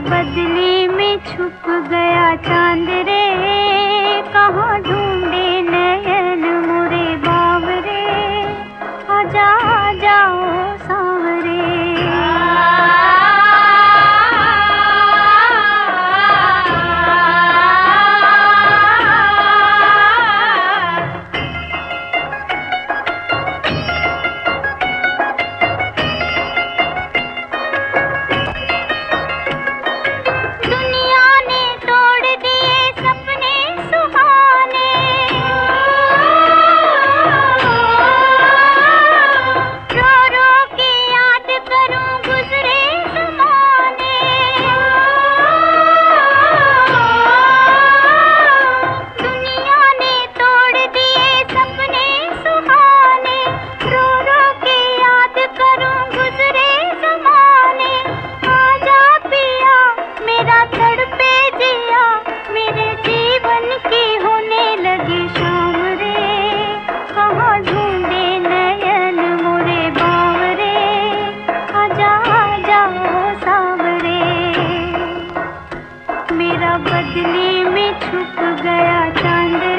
बदली में छुप गया चाँद बदले में छुप गया चाँद।